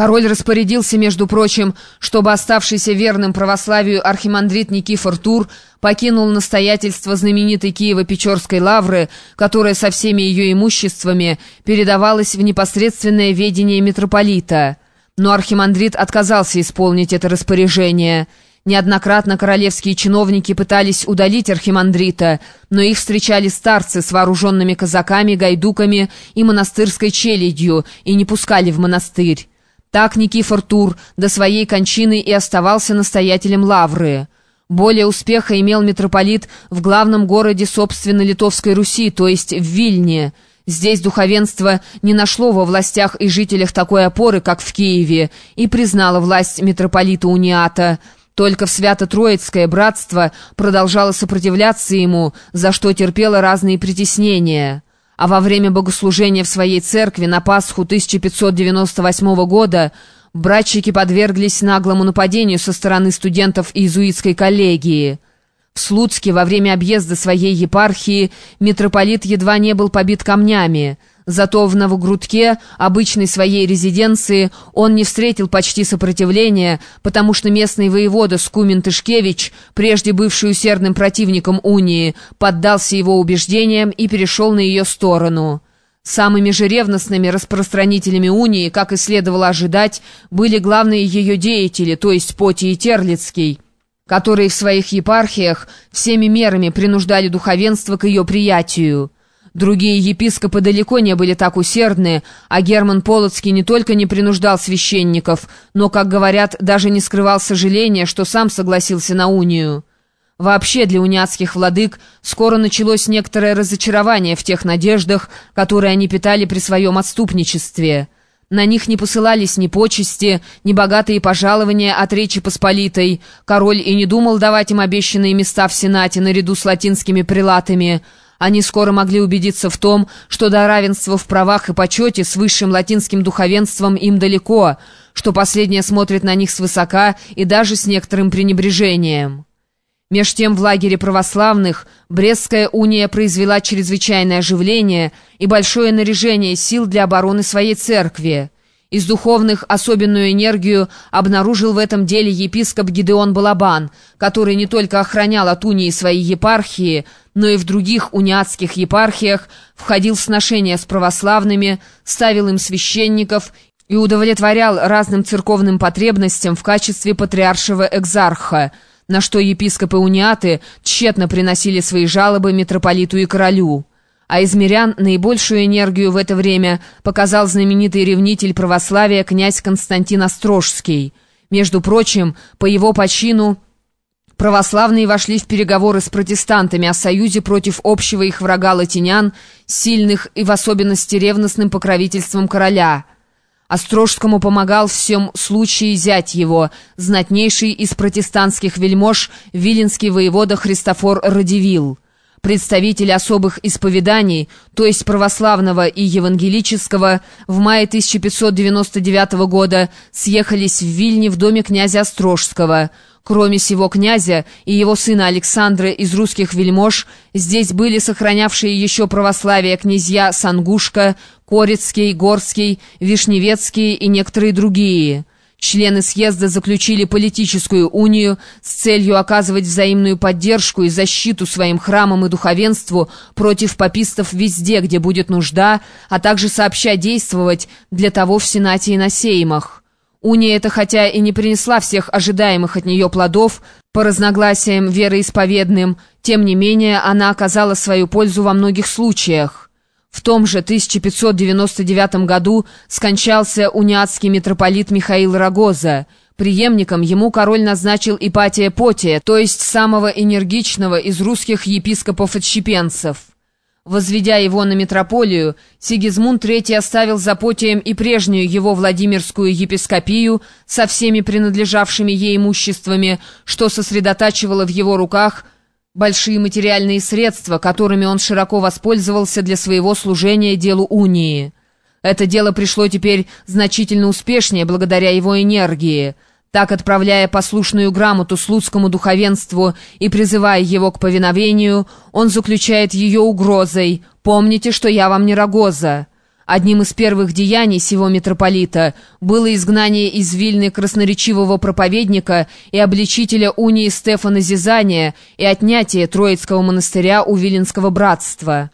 Король распорядился, между прочим, чтобы оставшийся верным православию архимандрит Никифор Тур покинул настоятельство знаменитой Киево-Печорской лавры, которая со всеми ее имуществами передавалась в непосредственное ведение митрополита. Но архимандрит отказался исполнить это распоряжение. Неоднократно королевские чиновники пытались удалить архимандрита, но их встречали старцы с вооруженными казаками, гайдуками и монастырской челядью и не пускали в монастырь. Так Никифор Тур до своей кончины и оставался настоятелем Лавры. Более успеха имел митрополит в главном городе собственно Литовской Руси, то есть в Вильне. Здесь духовенство не нашло во властях и жителях такой опоры, как в Киеве, и признало власть митрополита Униата. Только в Свято-Троицкое братство продолжало сопротивляться ему, за что терпело разные притеснения а во время богослужения в своей церкви на Пасху 1598 года братчики подверглись наглому нападению со стороны студентов иезуитской коллегии. В Слуцке во время объезда своей епархии митрополит едва не был побит камнями – Зато в Новогрудке, обычной своей резиденции, он не встретил почти сопротивления, потому что местный воевода Скумен Тышкевич, прежде бывший усердным противником унии, поддался его убеждениям и перешел на ее сторону. Самыми же ревностными распространителями унии, как и следовало ожидать, были главные ее деятели, то есть Поти и Терлицкий, которые в своих епархиях всеми мерами принуждали духовенство к ее приятию. Другие епископы далеко не были так усердны, а Герман Полоцкий не только не принуждал священников, но, как говорят, даже не скрывал сожаления, что сам согласился на унию. Вообще для униатских владык скоро началось некоторое разочарование в тех надеждах, которые они питали при своем отступничестве. На них не посылались ни почести, ни богатые пожалования от Речи Посполитой. Король и не думал давать им обещанные места в Сенате наряду с латинскими прилатами – они скоро могли убедиться в том, что до равенства в правах и почете с высшим латинским духовенством им далеко, что последнее смотрит на них свысока и даже с некоторым пренебрежением. Меж тем в лагере православных Брестская уния произвела чрезвычайное оживление и большое наряжение сил для обороны своей церкви. Из духовных особенную энергию обнаружил в этом деле епископ Гидеон Балабан, который не только охранял от унии своей епархии, но и в других униатских епархиях входил в сношения с православными, ставил им священников и удовлетворял разным церковным потребностям в качестве патриаршего экзарха, на что епископы-униаты тщетно приносили свои жалобы митрополиту и королю а из мирян наибольшую энергию в это время показал знаменитый ревнитель православия князь Константин Острожский. Между прочим, по его почину православные вошли в переговоры с протестантами о союзе против общего их врага латинян, сильных и в особенности ревностным покровительством короля. Острожскому помогал в всем случае зять его, знатнейший из протестантских вельмож, виленский воевода Христофор Радивилл. Представители особых исповеданий, то есть православного и евангелического, в мае 1599 года съехались в Вильне в доме князя Острожского. Кроме сего князя и его сына Александра из русских вельмож, здесь были сохранявшие еще православие князья Сангушка, Корецкий, Горский, Вишневецкий и некоторые другие. Члены съезда заключили политическую унию с целью оказывать взаимную поддержку и защиту своим храмам и духовенству против попистов везде, где будет нужда, а также сообща действовать для того в Сенате и на сеймах. Уния эта хотя и не принесла всех ожидаемых от нее плодов по разногласиям вероисповедным, тем не менее она оказала свою пользу во многих случаях. В том же 1599 году скончался униатский митрополит Михаил Рогоза. Преемником ему король назначил Ипатия Потия, то есть самого энергичного из русских епископов-отщепенцев. Возведя его на митрополию, Сигизмунд III оставил за Потием и прежнюю его Владимирскую епископию со всеми принадлежавшими ей имуществами, что сосредотачивало в его руках – большие материальные средства, которыми он широко воспользовался для своего служения делу унии. Это дело пришло теперь значительно успешнее благодаря его энергии. Так, отправляя послушную грамоту слуцкому духовенству и призывая его к повиновению, он заключает ее угрозой «Помните, что я вам не рогоза». Одним из первых деяний сего митрополита было изгнание из Вильны красноречивого проповедника и обличителя унии Стефана Зизания и отнятие Троицкого монастыря у Виленского братства.